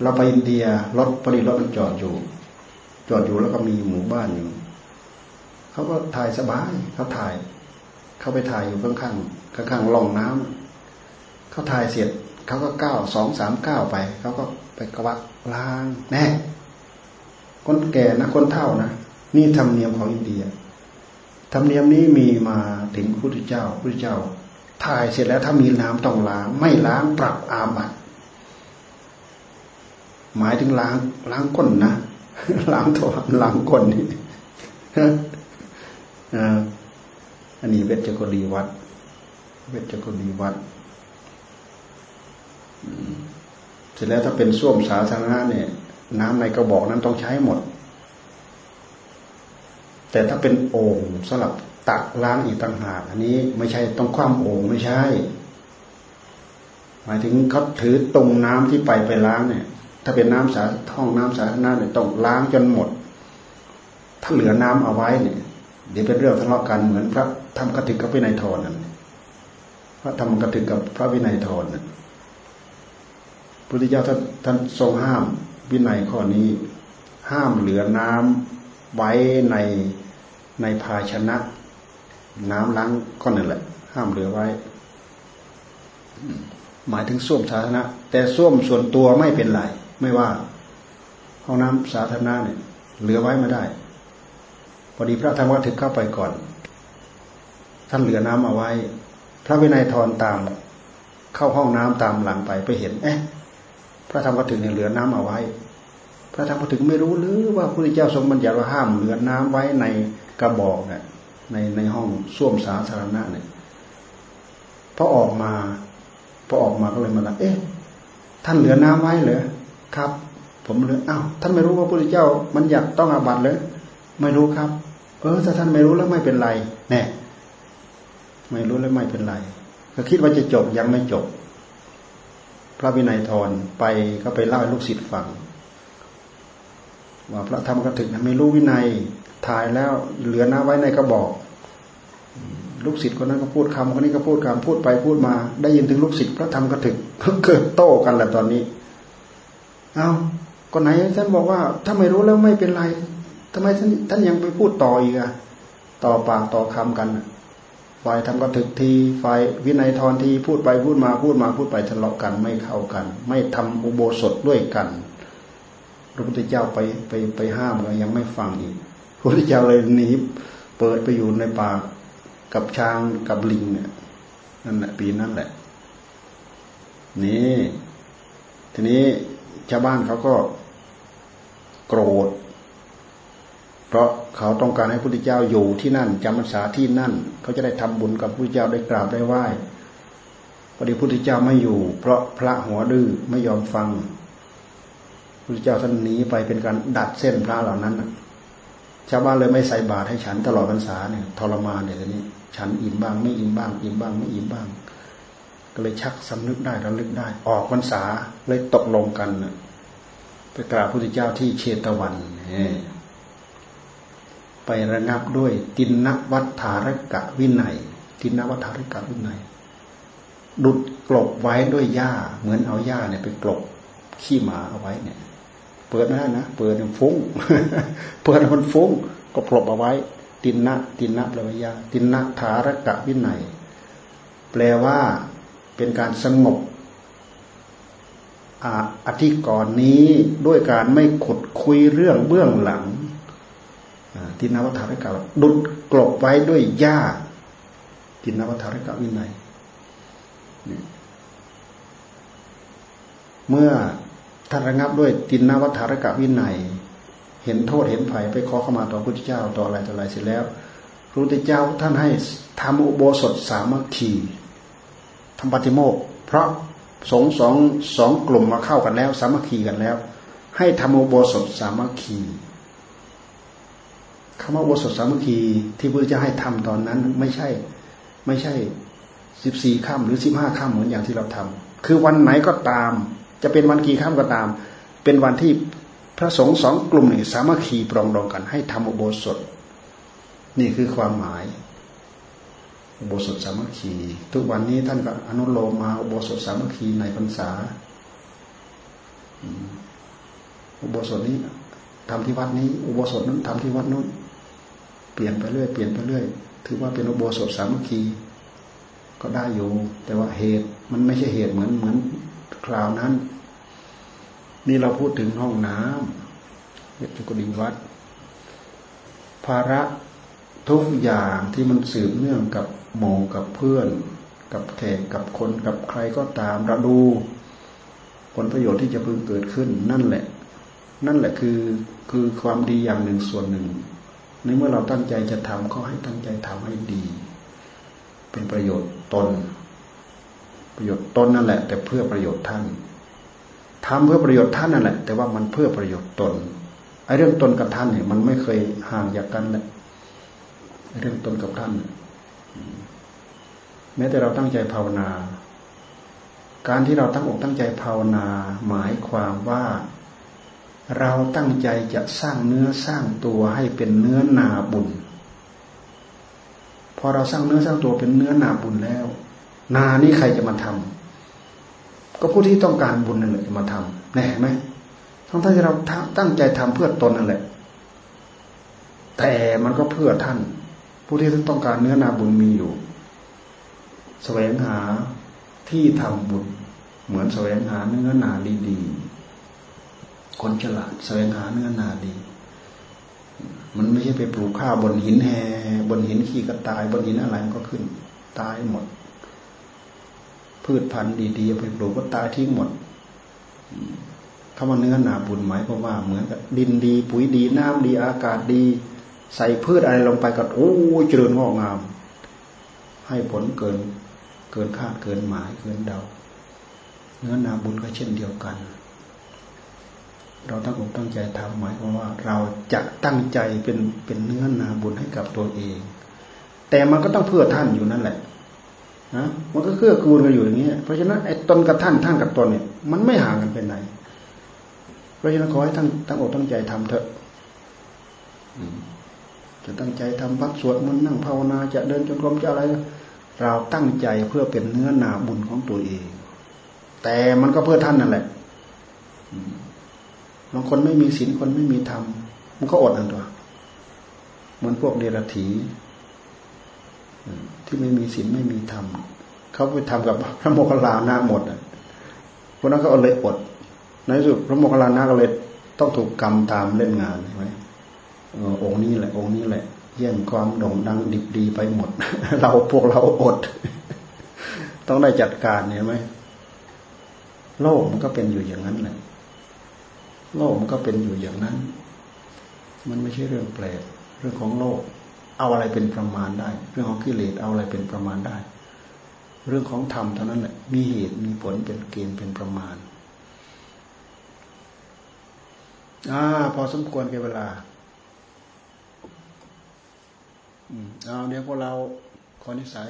Speaker 1: เราไปอินเดียรถพอดีรถมันจอดอยู่ จอดอยู่แล้วก็มีหมู่บ้านอยู่เขาก็ถ่ายสบายเขาถ่าย เขาไปถ่ายอยู่ข้างๆข้างๆล่องน้ำเขาถ่ายเสร็จเขาก็ก้าวสองสามก้าวไปเขาก็ไปกวักล้างแน่คนแก่นะคนเฒ่านะนี่ธรรมเนียมของอินเดียธรรมเนียมนี้มีมาถึงพระพุทธเจ้าพระพุทธเจ้า ถ่ายเสร็จแล้วถ้ามีน้ำต้องล้าง ไม่ล้างปรับอาบัติหมายถึงล้าง ล้างก้นนะล้างตัวล้างก้นนี่อันนี้เวชกรีวัดเวชกรีวัดเสร็จแล้วถ้าเป็นส้วมสาธารณะเนี่ย น้ำในกระบอกนั้นต้องใช้หมด แต่ถ้าเป็นโอ่งสำหรับ ตักล้างอีกต่างหากอันนี้ไม่ใช่ต้องคว่ำโอ่งไม่ใช่ หมายถึงเขาถือตรงน้ำที่ไปไปล้างเนี่ย ถ้าเป็นน้ำสาท้องน้ำสาธารณะเนี่ยต้องล้างจนหมด ถ้าเหลือน้ำเอาไว้เนี่ย เดี๋ยวเป็นเรื่องทะเลาะกันเหมือนพระทำกระถึกกับวินัยทรนั่นพระทำกระถึกกับพระวินัยทรนั่นพุทธเจ้าท่านท่านทรงห้ามวินัยข้อนี้ ห้ามเหลือน้ำไว้ในในภาชนะ น้ำล้างก็นั่นแหละ ห้ามเหลือไว้ หมายถึงส้วมสาธารณะ แต่ส้วมส่วนตัวไม่เป็นไร ไม่ว่า ห้องน้ำสาธารณะเนี่ย เหลือไว้ไม่ได้ พอดีพระธรรมกถึกเข้าไปก่อน ท่านเหลือน้ำเอาไว้ พระวินัยทรตาม เข้าห้องน้ำตามหลังไปไปเห็น เอ๊ะ พระธรรมกถึกเนี่ยเหลือน้ำเอาไว้พระธรรมกถึกไม่รู้หรือว่าพระพุทธเจ้าทรงบัญญัติว่าห้ามเหลือน้ำไว้ในกระบอกเนี่ย ในในห้องส้วมสาธารณะเนี่ยพอออกมาพอออกมาก็เลยมาละเอ๊ะท่านเหลือน้ำไว้เหรอครับ ผมเลยอ้าวท่านไม่รู้ว่าพระพุทธเจ้า มันอยากต้องอาบัตเลยไม่รู้ครับ เออถ้าท่านไม่รู้แล้วไม่เป็นไรแน่ไม่รู้แล้วไม่เป็นไร ก็คิดว่าจะจบยังไม่จบ พระวินัยทรไปก็ไปเล่าให้ลูกศิษย์ฟัง ว่าพระธรรมกถึกไม่รู้วินัยถ่ายแล้วเหลือน้าไว้ในกระบอก ลูกศิษย์คนนั้นก็พูดคำคนนี้ก็พูดคำพูดไปพูดมา ได้ยินถึงลูกศิษย์พระธรรมกถึกเกิดโต้กันแหละตอนนี้ เอาก็ไหนท่านบอกว่า ถ้าไม่รู้แล้วไม่เป็นไรทำไมท่านท่านยังไปพูดต่ออีกอะต่อปากต่อคำกันฝ่ายทำกระถึกทีฝ่ายวินัยทรทีพูดไปพูดมาพูดมาพูดไปทะเลาะกันไม่เข้ากัน ไม่ทำอุโบสถด้วยกัน ระพุทธเจ้าไปไปไปห้ามก็ยังไม่ฟังอีกพระพุทธเจ้าเลยหนีเปิดไปอยู่ในป่ากับช้างกับลิงเนี่ยนั่นแหละปีนั่นแหละ นี่ ทีนี้ชาวบ้านเขาก็โกรธ เพราะเขาต้องการให้พระพุทธเจ้าอยู่ที่นั่นจำพรรษาที่นั่น เขาจะได้ทำบุญกับพระพุทธเจ้าได้กราบได้ไหว้พอดีพระพุทธเจ้าไม่อยู่ เพราะพระหัวดื้อไม่ยอมฟัง พระพุทธเจ้าท่านหนีไปเป็นการดัดเส้นพระเหล่านั้นชาวบ้านเลยไม่ใส่บาตรให้ฉันตลอดพรรษาเนี่ยทรมานเนี่ยทีนี้ ฉันอิ่มบ้างไม่อิ่มบ้างอิ่มบ้างไม่อิ่มบ้าง ก็เลยชักสำนึกได้ระลึกได้ ออกพรรษาเลยตกลงกันไปกราบพระพุทธเจ้าที่เชตวันไประงับด้วย ตินนวัฏฐารกะวินัย ตินนวัฏฐารกะวินัย ดุดกลบไว้ด้วยหญ้า เหมือนเอาหญ้าเนี่ยไปกลบขี้หมาเอาไว้เนี่ย เปิดไม่ได้นะเปิดมันฟุ้ง เปิดมันฟุ้ง ก็กลบเอาไว้ ตินนะตินนะแปลว่าหญ้าตินนะฐารกะวินัยแปลว่าเป็นการสงบอธิกรณ์นี้ด้วยการไม่ขุดคุยเรื่องเบื้องหลังทินวัฏารกะดุดกลบไว้ด้วยหญ้าทินวัฏารกะวินัยเมื่อ ท่านระงับด้วยตินนวัฏารกะวินัย เห็นโทษเห็นภัยไปขอเข้ามาต่อพระพุทธเจ้าต่ออะไรต่ออะไรเสร็จแล้วพระพุทธเจ้าท่านให้ทำอุโบสถสามัคคีทำปฏิโมกเพราะสงสองสองกลุ่มมาเข้ากันแล้ว สามัคคีกันแล้ว ให้ทำอุโบสถสามัคคีคำว่าโอสถสามัคคีที่พระเจ้าให้ทำตอนนั้น ไม่ใช่ ไม่ใช่สิบสี่ค่ำหรือสิบห้าค่ำเหมือนอย่างที่เราทำคือวันไหนก็ตาม จะเป็นวันกี่ค่ำก็ตาม เป็นวันที่พระสงฆ์สองกลุ่มนี่สามัคคีปรองดองกัน ให้ทำอุโบสถ นี่คือความหมาย อุโบสถสามัคคี ทุกวันนี้ท่านก็อนุโลมมาอุโบสถสามัคคีในพรรษาอุโบสถนี้ทำที่วัดนี้ อุโบสถนั้นทำที่วัดนู้นเปลี่ยนไปเรื่อยเปลี่ยนไปเรื่อยถือว่าเป็นอุโบสถสามัคคีก็ได้อยู่ แต่ว่าเหตุมันไม่ใช่เหตุเหมือนเหมือน คราวนั้น นี่เราพูดถึงห้องน้ำเรียกกุฏิวัดภาระทุกอย่างที่มันสืบเนื่องกับหมู่กับเพื่อน กับแขกกับคนกับใครก็ตามเราดูผลประโยชน์ที่จะพึงเกิดขึ้น นั่นแหละ นั่นแหละคือคือความดีอย่างหนึ่งส่วนหนึ่งในเมื่อเราตั้งใจจะทำก็ให้ตั้งใจทำให้ดี เป็นประโยชน์ตน ประโยชน์ตนนั่นแหละ แต่เพื่อประโยชน์ท่านทำเพื่อประโยชน์ท่านนั่นแหละ แต่ว่ามันเพื่อประโยชน์ตนไอ้เรื่องตนกับท่านเนี่ยมันไม่เคยห่างจากกันเลยเรื่องตนกับท่านแม้แต่เราตั้งใจภาวนา การที่เราตั้งอกตั้งใจภาวนา หมายความว่าเราตั้งใจจะสร้างเนื้อสร้างตัวให้เป็นเนื้อนาบุญ พอเราสร้างเนื้อสร้างตัวเป็นเนื้อนาบุญแล้ว นานี้ใครจะมาทำก็ผู้ที่ต้องการบุญนั่นแหละจะมาทำแน่ไหมทั้งที่เราตั้งใจทำเพื่อตนนั่นแหละ แต่มันก็เพื่อท่าน ผู้ที่ท่านต้องการเนื้อนาบุญมีอยู่ แสวงหาที่ทำบุญ เหมือนแสวงหาเนื้อนาดีๆคนฉลาดแสวงหาเนื้อนาดีมันไม่ใช่ไปปลูกข้าวบนหินแหบนหินขี้กระตาย บนหินอะไรก็ขึ้น ตายหมด พืชพันธุ์ดีๆไปปลูกก็ตายทิ้งหมดคำว่าเนื้อนาบุญหมายความว่าเหมือนกับดินดี ปุ๋ยดีน้ำดีอากาศดี ใส่พืชอะไรลงไปก็โอ้เจริญงอกงาม ให้ผลเกินเกินคาดเกินหมายเกินเดา เนื้อนาบุญก็เช่นเดียวกัน เราตั้งอกตั้งใจทำหมายความว่า เราจะตั้งใจเป็นเป็นเนื้อนาบุญให้กับตัวเอง แต่มันก็ต้องเพื่อท่านอยู่นั่นแหละนะ มันก็เกื้อกูลกันอยู่อย่างนี้เพราะฉะนั้นไอ้ตนกับท่านท่านกับตนเนี่ย มันไม่ห่างกันเป็นไหน เพราะฉะนั้นขอให้ท่านตั้งอกตั้งใจทำเถอะจะตั้งใจทำพักสวดมนต์นั่งภาวนาจะเดินจงกรมจะอะไร เราตั้งใจเพื่อเป็นเนื้อนาบุญของตัวเอง แต่มันก็เพื่อท่านนั่นแหละบางคนไม่มีศีลคนไม่มีธรรมมันก็อดอันตัวเหมือนพวกเดรัจฉี ที่ไม่มีศีลไม่มีธรรมเขาไปทำกับพระโมคคัลลานะหมดอะพวกนั้นก็เลยอดในที่สุดพระโมคคัลลานะก็เลยต้องถูกกรรมตามเล่นงานใช่ไหมองค์นี้แหละ องค์นี้แหละแย่งความโด่งดังดิบดีไปหมด เราพวกเราอด ต้องได้จัดการเห็นไหมโลกมันก็เป็นอยู่อย่างนั้นแหละโลกมันก็เป็นอยู่อย่างนั้น มันไม่ใช่เรื่องแปลกเรื่องของโลก เอาอะไรเป็นประมาณได้ เรื่องของกิเลสเอาอะไรเป็นประมาณได้ เรื่องของธรรมเท่านั้นแหละมีเหตุมีผลเป็นเกณฑ์เป็นประมาณอ่าพอสมควรแก่เวลาเอาเดี๋ยวพวกเราขอนิสัย